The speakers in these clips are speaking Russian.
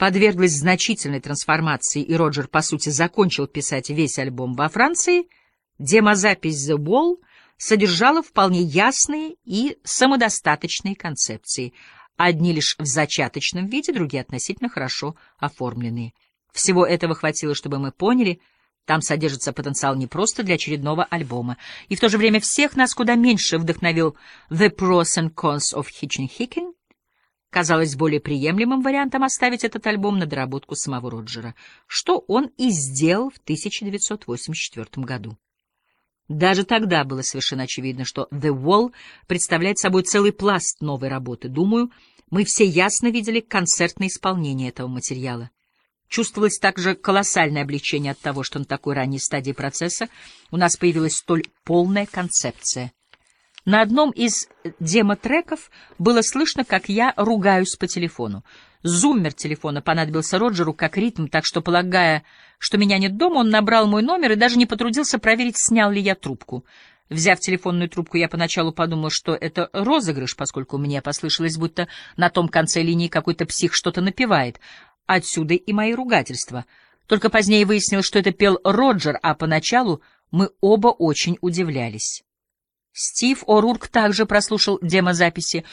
подверглась значительной трансформации, и Роджер, по сути, закончил писать весь альбом во Франции, демозапись «The Wall» содержала вполне ясные и самодостаточные концепции, одни лишь в зачаточном виде, другие относительно хорошо оформленные. Всего этого хватило, чтобы мы поняли, там содержится потенциал не просто для очередного альбома, и в то же время всех нас куда меньше вдохновил «The Pros and Cons of Hitching Hicking», казалось более приемлемым вариантом оставить этот альбом на доработку самого Роджера, что он и сделал в 1984 году. Даже тогда было совершенно очевидно, что «The Wall» представляет собой целый пласт новой работы. Думаю, мы все ясно видели концертное исполнение этого материала. Чувствовалось также колоссальное облегчение от того, что на такой ранней стадии процесса у нас появилась столь полная концепция. На одном из демо-треков было слышно, как я ругаюсь по телефону. Зуммер телефона понадобился Роджеру как ритм, так что, полагая, что меня нет дома, он набрал мой номер и даже не потрудился проверить, снял ли я трубку. Взяв телефонную трубку, я поначалу подумал, что это розыгрыш, поскольку мне послышалось, будто на том конце линии какой-то псих что-то напевает. Отсюда и мои ругательства. Только позднее выяснилось, что это пел Роджер, а поначалу мы оба очень удивлялись. Стив О'Рурк также прослушал демозаписи.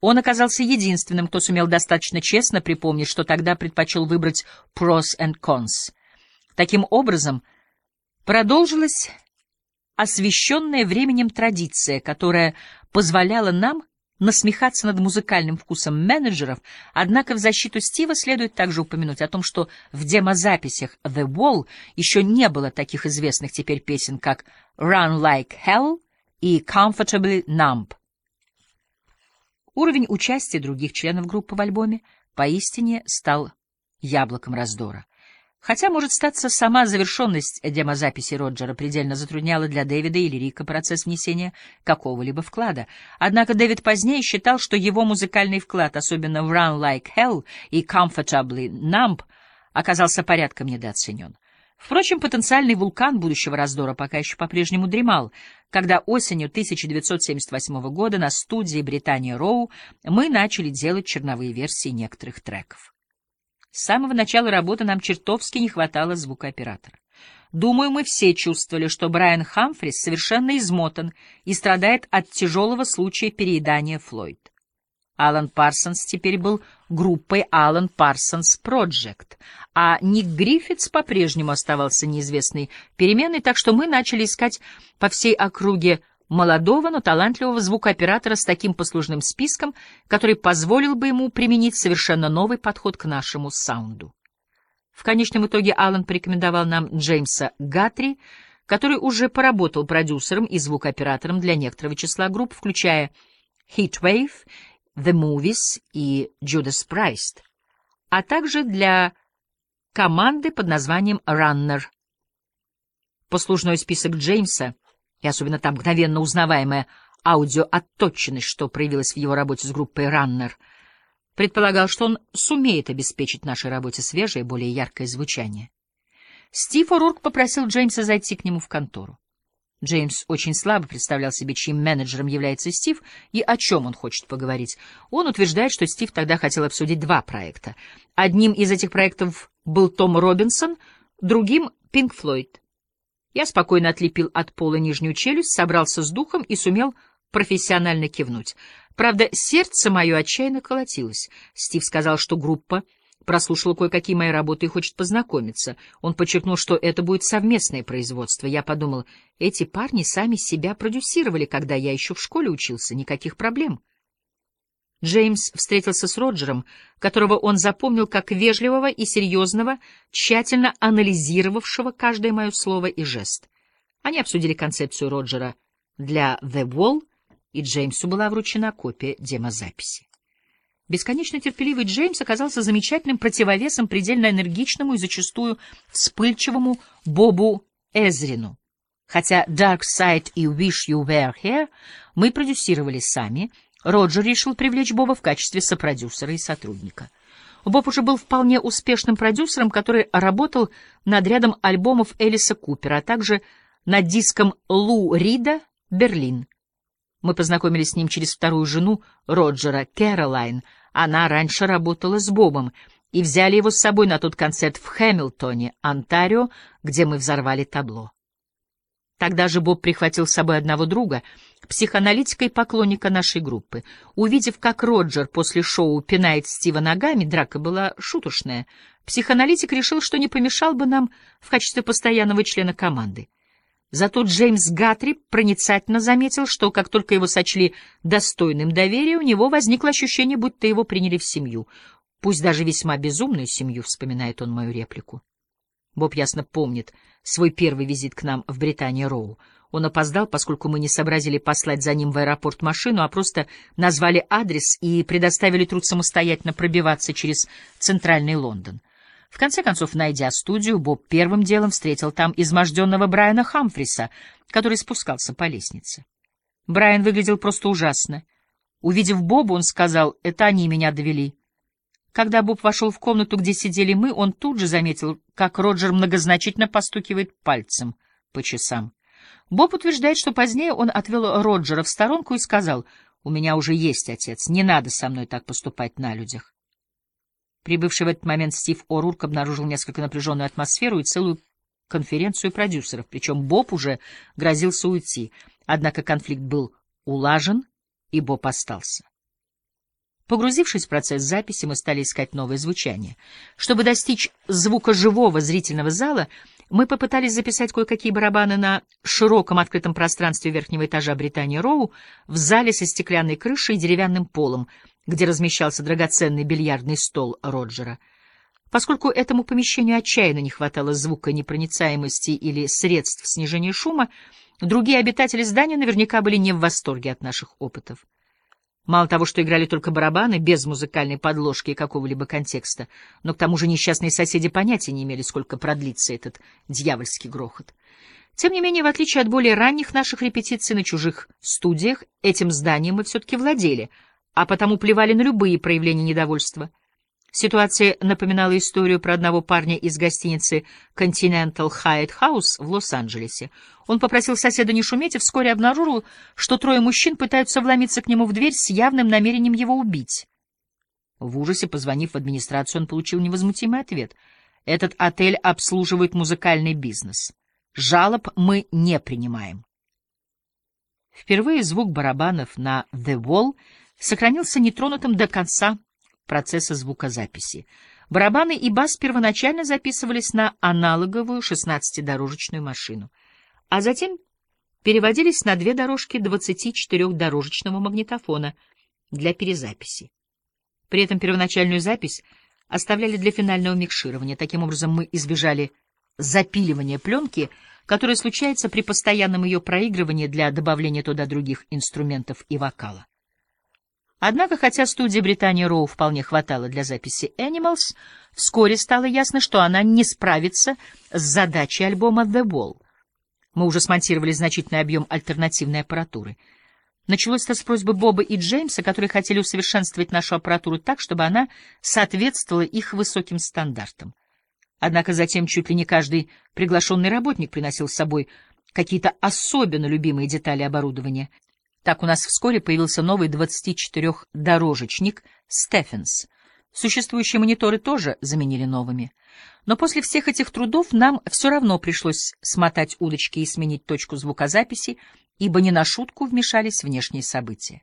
Он оказался единственным, кто сумел достаточно честно припомнить, что тогда предпочел выбрать pros and cons. Таким образом, продолжилась освещенная временем традиция, которая позволяла нам насмехаться над музыкальным вкусом менеджеров, однако в защиту Стива следует также упомянуть о том, что в демозаписях The Wall еще не было таких известных теперь песен, как Run Like Hell — и Comfortably Numb. Уровень участия других членов группы в альбоме поистине стал яблоком раздора. Хотя, может статься, сама завершенность демозаписи Роджера предельно затрудняла для Дэвида или Рика процесс внесения какого-либо вклада. Однако Дэвид позднее считал, что его музыкальный вклад, особенно в Run Like Hell и Comfortably Numb, оказался порядком недооценен. Впрочем, потенциальный вулкан будущего раздора пока еще по-прежнему дремал, когда осенью 1978 года на студии «Британия Роу» мы начали делать черновые версии некоторых треков. С самого начала работы нам чертовски не хватало звукооператора. Думаю, мы все чувствовали, что Брайан Хамфрис совершенно измотан и страдает от тяжелого случая переедания Флойд. Алан Парсонс теперь был группой Alan Parsons Project, а Ник Гриффитс по-прежнему оставался неизвестной переменной, так что мы начали искать по всей округе молодого, но талантливого звукооператора с таким послужным списком, который позволил бы ему применить совершенно новый подход к нашему саунду. В конечном итоге Алан порекомендовал нам Джеймса Гатри, который уже поработал продюсером и звукооператором для некоторого числа групп, включая Heatwave The Movies и Judas Priest, а также для команды под названием Runner. Послужной список Джеймса, и особенно там мгновенно узнаваемая аудиоотточенность, что проявилась в его работе с группой Runner, предполагал, что он сумеет обеспечить нашей работе свежее, более яркое звучание. Стив О'Рурк попросил Джеймса зайти к нему в контору. Джеймс очень слабо представлял себе, чьим менеджером является Стив и о чем он хочет поговорить. Он утверждает, что Стив тогда хотел обсудить два проекта. Одним из этих проектов был Том Робинсон, другим — Пинк Флойд. Я спокойно отлепил от пола нижнюю челюсть, собрался с духом и сумел профессионально кивнуть. Правда, сердце мое отчаянно колотилось. Стив сказал, что группа прослушал кое-какие мои работы и хочет познакомиться. Он подчеркнул, что это будет совместное производство. Я подумал, эти парни сами себя продюсировали, когда я еще в школе учился, никаких проблем. Джеймс встретился с Роджером, которого он запомнил как вежливого и серьезного, тщательно анализировавшего каждое мое слово и жест. Они обсудили концепцию Роджера для «The Wall», и Джеймсу была вручена копия демозаписи. Бесконечно терпеливый Джеймс оказался замечательным противовесом предельно энергичному и зачастую вспыльчивому Бобу Эзрину. Хотя Dark Side и Wish You Were Here мы продюсировали сами, Роджер решил привлечь Боба в качестве сопродюсера и сотрудника. Боб уже был вполне успешным продюсером, который работал над рядом альбомов Элиса Купера, а также над диском Лу Рида «Берлин». Мы познакомились с ним через вторую жену Роджера, Кэролайн, она раньше работала с Бобом, и взяли его с собой на тот концерт в Хэмилтоне, Онтарио, где мы взорвали табло. Тогда же Боб прихватил с собой одного друга, психоаналитика и поклонника нашей группы. Увидев, как Роджер после шоу пинает Стива ногами, драка была шуточная, психоаналитик решил, что не помешал бы нам в качестве постоянного члена команды. Зато Джеймс Гатри проницательно заметил, что как только его сочли достойным доверия, у него возникло ощущение, будто его приняли в семью. Пусть даже весьма безумную семью, вспоминает он мою реплику. Боб ясно помнит свой первый визит к нам в Британию Роу. Он опоздал, поскольку мы не сообразили послать за ним в аэропорт машину, а просто назвали адрес и предоставили труд самостоятельно пробиваться через центральный Лондон. В конце концов, найдя студию, Боб первым делом встретил там изможденного Брайана Хамфриса, который спускался по лестнице. Брайан выглядел просто ужасно. Увидев Боба, он сказал, «Это они меня довели». Когда Боб вошел в комнату, где сидели мы, он тут же заметил, как Роджер многозначительно постукивает пальцем по часам. Боб утверждает, что позднее он отвел Роджера в сторонку и сказал, «У меня уже есть отец, не надо со мной так поступать на людях». Прибывший в этот момент Стив О'Рурк обнаружил несколько напряженную атмосферу и целую конференцию продюсеров, причем Боб уже грозился уйти. Однако конфликт был улажен, и Боб остался. Погрузившись в процесс записи, мы стали искать новое звучание. Чтобы достичь звука живого зрительного зала, мы попытались записать кое-какие барабаны на широком открытом пространстве верхнего этажа Британии Роу в зале со стеклянной крышей и деревянным полом — где размещался драгоценный бильярдный стол Роджера. Поскольку этому помещению отчаянно не хватало звука непроницаемости или средств снижения шума, другие обитатели здания наверняка были не в восторге от наших опытов. Мало того, что играли только барабаны, без музыкальной подложки и какого-либо контекста, но к тому же несчастные соседи понятия не имели, сколько продлится этот дьявольский грохот. Тем не менее, в отличие от более ранних наших репетиций на чужих студиях, этим зданием мы все-таки владели — а потому плевали на любые проявления недовольства. Ситуация напоминала историю про одного парня из гостиницы Continental Hyatt House в Лос-Анджелесе. Он попросил соседа не шуметь и вскоре обнаружил, что трое мужчин пытаются вломиться к нему в дверь с явным намерением его убить. В ужасе, позвонив в администрацию, он получил невозмутимый ответ. «Этот отель обслуживает музыкальный бизнес. Жалоб мы не принимаем». Впервые звук барабанов на «The Wall» сохранился нетронутым до конца процесса звукозаписи. Барабаны и бас первоначально записывались на аналоговую 16-дорожечную машину, а затем переводились на две дорожки 24-дорожечного магнитофона для перезаписи. При этом первоначальную запись оставляли для финального микширования. Таким образом, мы избежали запиливания пленки, которое случается при постоянном ее проигрывании для добавления туда других инструментов и вокала. Однако, хотя студии Британии Роу вполне хватало для записи Animals, вскоре стало ясно, что она не справится с задачей альбома The Wall. Мы уже смонтировали значительный объем альтернативной аппаратуры. Началось это с просьбы Боба и Джеймса, которые хотели усовершенствовать нашу аппаратуру так, чтобы она соответствовала их высоким стандартам. Однако затем чуть ли не каждый приглашенный работник приносил с собой какие-то особенно любимые детали оборудования — так у нас вскоре появился новый 24-дорожечник «Стефенс». Существующие мониторы тоже заменили новыми. Но после всех этих трудов нам все равно пришлось смотать удочки и сменить точку звукозаписи, ибо не на шутку вмешались внешние события.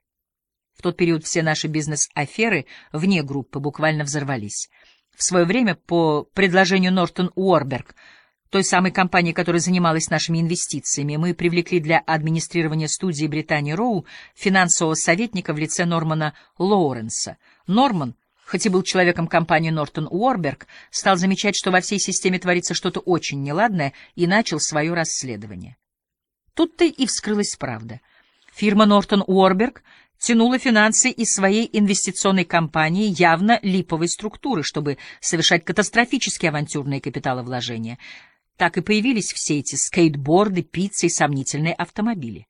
В тот период все наши бизнес-аферы вне группы буквально взорвались. В свое время по предложению Нортон Уорберг — той самой компании, которая занималась нашими инвестициями, мы привлекли для администрирования студии Британии Роу финансового советника в лице Нормана Лоуренса. Норман, хоть и был человеком компании Нортон Уорберг, стал замечать, что во всей системе творится что-то очень неладное, и начал свое расследование. Тут-то и вскрылась правда. Фирма Нортон Уорберг тянула финансы из своей инвестиционной компании явно липовой структуры, чтобы совершать катастрофические авантюрные капиталовложения — так и появились все эти скейтборды, пиццы и сомнительные автомобили.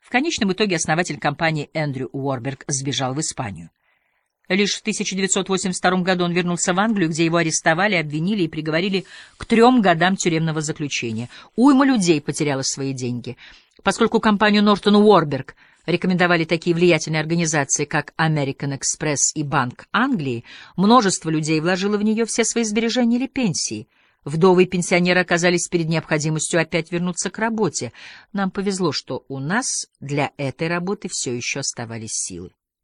В конечном итоге основатель компании Эндрю Уорберг сбежал в Испанию. Лишь в 1982 году он вернулся в Англию, где его арестовали, обвинили и приговорили к трем годам тюремного заключения. Уйма людей потеряла свои деньги. Поскольку компанию Нортон Уорберг рекомендовали такие влиятельные организации, как American Express и Банк Англии, множество людей вложило в нее все свои сбережения или пенсии. Вдовы и пенсионеры оказались перед необходимостью опять вернуться к работе. Нам повезло, что у нас для этой работы все еще оставались силы.